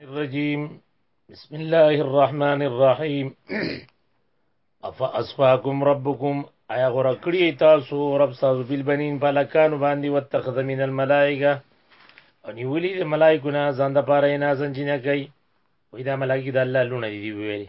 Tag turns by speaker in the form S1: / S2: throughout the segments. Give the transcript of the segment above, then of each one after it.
S1: الرجيم بسم الله الرحمن الرحيم افاسفاكم ربكم ایا غره کړی تاسو رب تاسو بل بنین په لکانو باندې وتخذ من الملائکه او نیولی د ملائکو نه ځان د پاره نه ځان جنہ کوي وې دا ملائکه د الله لونه دی ویلي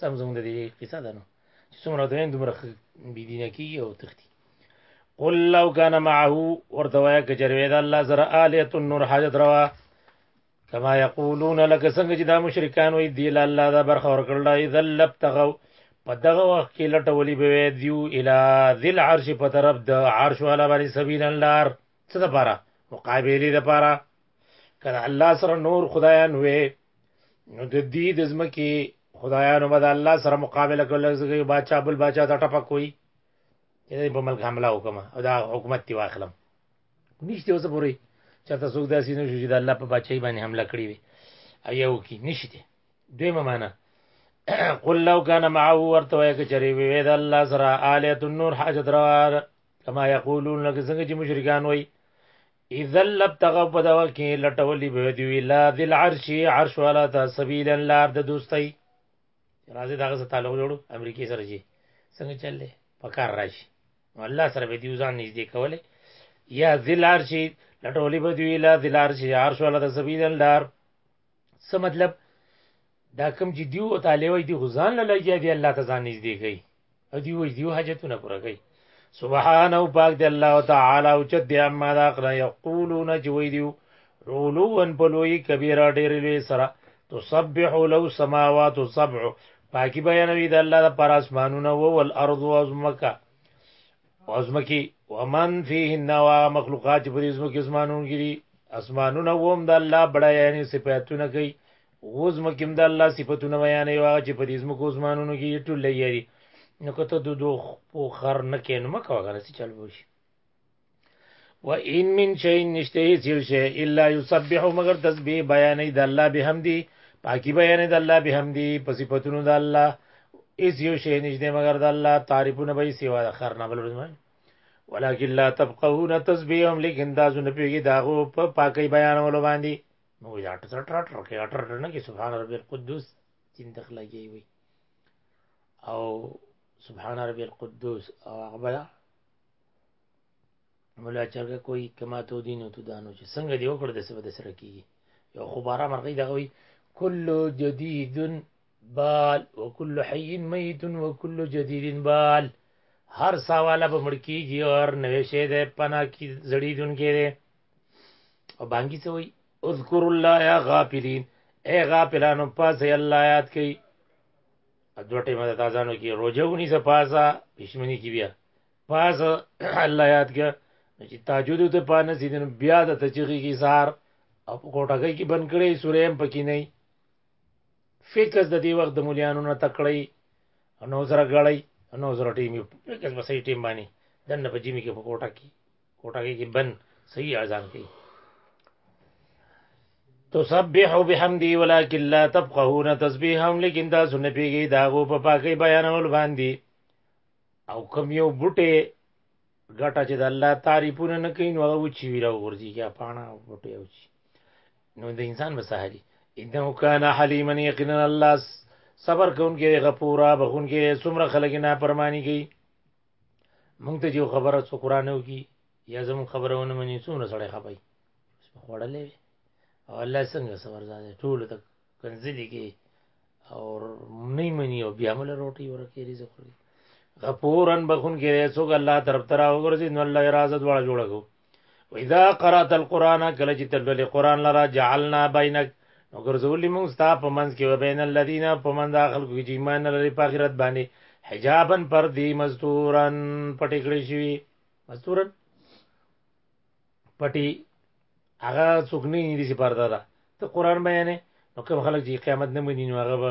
S1: سم زموږ د دې قصه ده نو چې څومره دوی دومره بی دینه کی او تختی قل لو کان معه ورته وای ک چروي د الله سره الیه النور حاجت روا کما یقولون لک څنګه چې دا مشرکان وای دی الله دا برخه ور کړل ای ذلب تغو په دغه وخت کې لټولې به دیو الی ذل عرش په طرف د عرش والا باندې سبیل الله څه لپاره مقابله لپاره کله الله سره نور خدایان وې نو د دې د زمکه خدایانو به د الله سره مقابله کول زګي بچا بل بچا ته ټپه کوي یې په ملک حمله وکما او دا حکومت دی واخلم نشته اوس پوری چرته څوک داسې نه شو چې د الله په بچای باندې حمله کړی وي او یو کې نشته دویمه معنا قل لو كان معه ورته وای کچری وی د الله سره الیت النور حاجت روار کما یقولون لکه څنګه چې مشرکان وایي اذا لبتغوا په دوا کې لټولې به دی ویلا ذل عرش عرش والا ته سبیلا لار د دوستۍ راځي داغه سره تعلق جوړو امریکای سره جی څنګه چللې پکار راشي الله سره به دی ځان نږدې کوله یا ذل عرش لټولې به دی ویلا ذل عرش عرش والا ته سبیلا لار څه مطلب دا کوم چې دیو او تعالی وای دی خو ځان له لګیا دی الله ته ځان نږدې کوي او دی وای دیو حاجتونه پوره کوي سبحان او پاک دی الله تعالی او چت دی اما دا قرا یقولون چې وای دیو علوان په لوی کبیر ډیر لوی سره تسبح لو سماوات سبع پاکی بیانوي د الله د پر اسمانونو او ول ارض او زمکا او زمکی ومن فيهن وا مخلوقات په دې زمکه اسمانونو کې دي اسمانونه ووم د الله بڑا یعنی صفاتونه کوي غو ځمکې هم د الله صفتونه بیانوي او هغه چې په دې ځمکو اسمانونو کې یې ټول لګیا دي نو که ته د دوو خپو خر نه کوې نو مه کوه که نه څه چل به وشي و ان من شيء نشته هیڅ یو شی الا یسبح مگر تسبیح بیانوي د الله بحمدي پاکي بیانوي د الله بحمدي په صفتونو د الله هیڅ یو شی نشته مګر د الله تعریفونه به یې سوا د خر نه بل ورځ ولكن لا تبقون تسبيحهم لیکن تاسو نه پیږي داغو په پاکي بیانولو باندې نو یا ټټ ټټ ټټ کې ټټ ټټ نه کې سبحان ربي القدوس تین دخلا کې وي او سبحان ربي القدوس او اقبل مولا چرګه کوئی کما تو دینو تو دانو چې څنګه دی وکړ د سبد سره کیږي یو خو بارا مرغی دغه وی کل جدید بال وکل حی میت وکل جدید بال هر سواله به مړ کیږي او هر نوې شی ده پنا کی زړیدونکې ده او بانګي څه وي اذكر الله يا غافلين اي غافلانو پاسه الله یاد کوي دوه ټیمه د تازانو کې روزه ونی ز پاسه پښمنی کې بیا پاسه الله یاد کوي چې تاجود ته پانه سیدن بیا د تچغي کې سار او په کوټګۍ کې بن کړي سورې هم پکې نه فکر د دې وخت د مليانو نه تکړی نو زره غړی نو زره ټیم فکر په صحیح ټیم باندې دنه په جیمی کې په کوټه کې کوټه کې بن صحیح اذان کوي تسبح بحمدی ولکن لا تفقهون تسبیحهم لیکن تاسو نه پیږي داغو په پاکي بیانول باندې او کم یو بوټي ګټه چې د الله تعریفونه نه کوي نو هغه چی ویرا ورځي یا پاڼه بوټي او چی نو د انسان مساهري انه کان حلیما یقینا الله صبر کوونکی غفورا بخونکی څومره خلک نه پرمانی کوي مونږ ته جو خبره څو قران یو کی یا زمون خبره ونه مني څومره سړی خپای خوړلې او الله څنګه صبر زاده ټول ته کنځلې کې او نه مني او بیا مل روټي ورکه رزق خوري غفورن بخون کې څوک الله طرف ترا وګرځي نو الله راز دواړه جوړه کو واذا قرات القران کله چې تدل قران لرا جعلنا بینک نو ګرځولې موږ ستا په منځ کې وبین الذین په منځ داخل کې چې ایمان لري په آخرت باندې حجابن پر دی مزدورن پټې کړې شي مزدورن پټي هغه څوک نه دي چې پرده ده ته قران بیانې نو کوم خلک چې قیامت نه مني نو هغه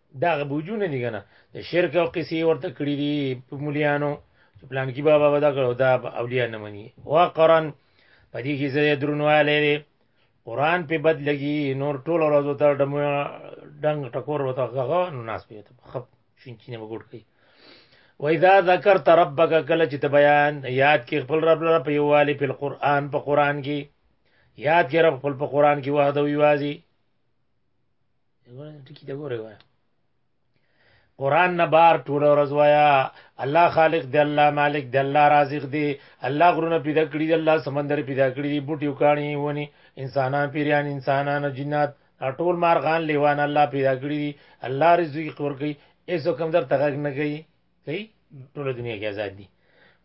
S1: دا غ بوجونه دي کنه د شرک او قصې ورته کړی دي په مليانو چې پلان کې بابا ودا کړو دا اولیاء نه مني وا قران په دې کې زه درنواله دي قران په بد لګي نور ټول ورځ ته دم دنګ ټکور وته غغه نو ناس په ته خپ شینچې نه وګړ کوي و اذا ذکرت ربک کله چې بیان یاد کې خپل رب لپاره په یوالي په قران په قران کې یاد کې رب خپل په قران کې وحده وی وازي وګوره ټکی دا ګوره وای قران نه بار ټول ورځ وایا الله خالق دی الله مالک دی الله رازق دی الله غرونه پیدا کړی دی الله سمندر پیدا کړی دی بوټیو کانی ونی انسانان پیران انسانان جنات ټول مارغان لیوان الله پیدا کړی دی الله رزق ورکړي ایسو کم در تغک نه کوي کوي ټول دنیا کې آزاد دي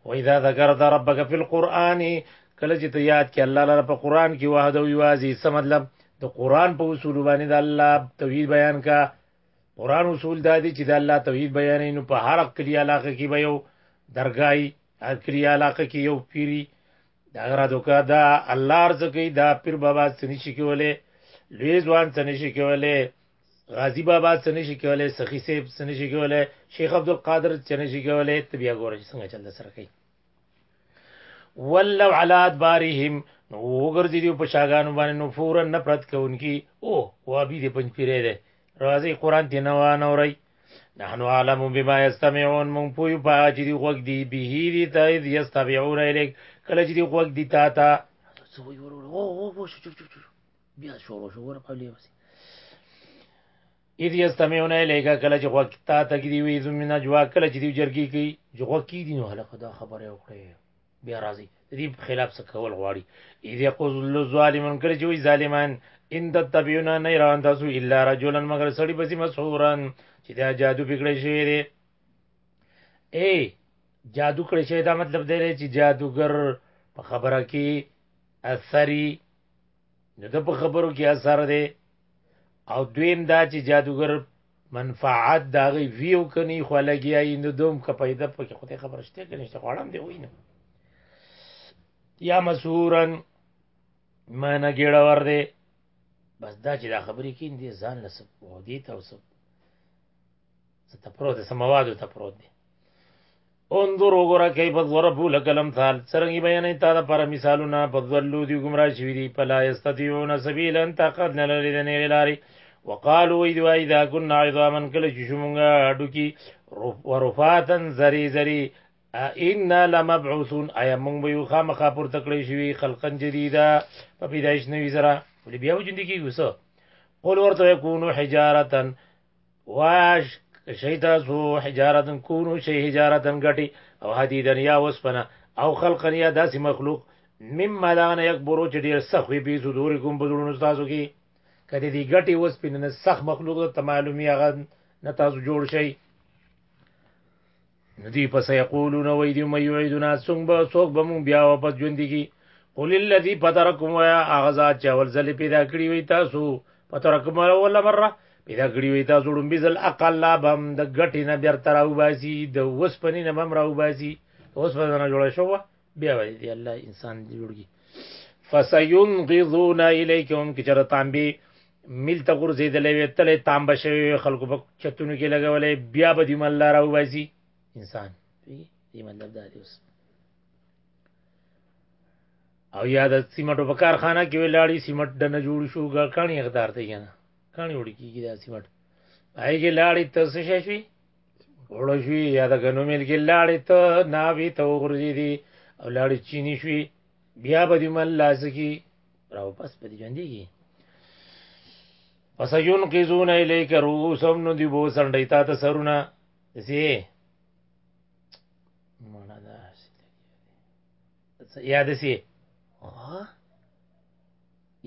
S1: و اذا ذکرت ربک فی القرآن کله چې ته یاد کې الله لپاره په قرآن کې واحد او یوازې څه مطلب د قرآن په اصول باندې د الله توحید بیان کا قرآن اصول دا دي چې د الله توحید بیان نو په هر کلی علاقه کې به یو درګای هر کلی علاقه کې یو پیری دا غره دوکا دا الله ارزکې دا پیر بابا سنشي کولې لوی ځوان سنشي کولې غازی بابا څه نشي کولای سخی صاحب څه نشي کولای شیخ عبد القادر څه نشي کولای ته بیا ګورې څنګه چل سره کوي ولو علی ادبارهم نو وګرځي دی په شاګانو باندې نو فورا نفرت کوونکی او وابي دی پنځ پیری دی راځي قران تی نه وانه وري نحنو عالم بما یستمعون مون پوی په چې دی غوږ دی به دی ته دی یستمعون الیک کله چې دی غوږ دی تا تا سوی ورو ورو او او شو شو شو بیا شروع شو ور قبلې وسی اذ یستمعون الیک کله چې وخت تا ته کې دی وی زمین اجوا کله چې دی جرګی کوي چې وخت کې دی نو هله خدا خبره وکړي بیا راځي دې خلاف څه کول غواړي اذ یقول الظالمون کله چې وی ظالمان ان تتبعون نه روان تاسو الا رجلا مگر سړی بسی مسحورن چې دا جادو پکړې شوی دی اے جادو کړی شوی دا مطلب دی چې جادوګر په خبره کې اثری نو د په خبرو کې اثر دی او دویم دا چې جادوګر منفعت دا غي ویو کني خو لګیای نو دوم که پیدا پکې خو ته خبر شته کني چې غواړم دی وینم یا مسورن معنی ګډه ور دی بس دا چې دا خبرې کین دي ځان له سب او دي ته وسب ته پروت سموادو ته پروت دي انظر وګوره کیف ضربو لك الامثال څرنګه بیانې تا د پر مثالونه په ذلو دی گمراه شوی دی فلا یستطيعون سبیلا طاقت نه لري د نه لاري وقالو وی دی وای دا كنا عظاما کله چې شومږه اډو کی ورفاتن زری زری ان لمبعوثون ایا مونږ به یو خامخا پر تکړه شوی خلقن جدیده په پیدایش نوی زرا ولې بیا وجندې کیږي وسه قول ورته یکونو حجارتن واش شیتا زو حجارتن کونو شی حجارتن غټي او حدیدن یا وسپنه او خلقن یا داسې مخلوق مما دانه یکبرو چې ډیر سخت وي په صدور کوم بزړونو تاسو کې کدی دی غټي وسپنه سخت مخلوق ته معلومي هغه نه تاسو جوړ شئ نو دوی په سيقولون وای دی مې يعيدنا څنګه به څوک به مون بیا واپس ژوند کی قل الذي فطركم ويا اغزا چې اول ځل پیدا کړی وي تاسو فطركم اول مره پیدا کړی وي تاسو ډم بيزل اقل لا بم د غټي نه بیر تراو باسي د وسپنی نه بم راو باسي اوس په نه جوړ شو بیا وای دی الله انسان جوړږي فسينغضون اليكم کچره تانبي مل ته غورځېدلې وي تلې تام بشوي خلکو په چتونو کې لګولې بیا به دی مل راو باسي انسان دی مطلب دا دی اوس او یا د سیمټو په کارخانه کې ولاړی سیمټ د نه جوړ شو کانی اقدار ته کنه کانی وړي کیږي دا سیمټ پای کې لاړی ته څه شي وړو شوی یا د غنو مل کې لاړی ته ناوی ته غورځې دي او لاړی چینی شوی بیا به دی مل لاسکی راو پس په دې ژوندې کې پس یون قیزون الیک روسم نو دی بو سندې تا ته سرونه زی مانا دا یا د سی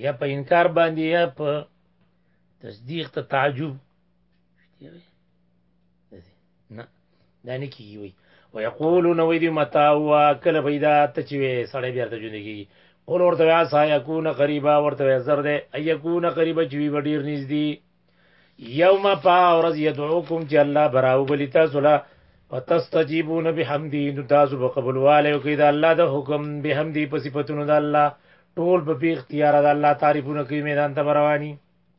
S1: یا په انکار باندې یا په تصدیق ته تعجب شته نه دا نه کیږي وي ويقولون وي دي متا هوا کله پیدا ته چې سړی بیا ته ژوند کیږي قول ورته یا سا یکون قریبا ورته یا زر ده یکون قریبا چې وی ډیر نږدې یوم پا ورځ یدعوکم چې الله براو بلی تاسو لا وتستجیبون بحمدی نو تاسو به قبول والے او کید الله د حکم بحمدی په صفاتونو د الله ټول په اختیار د الله تعریفونه کوي میدان ته رواني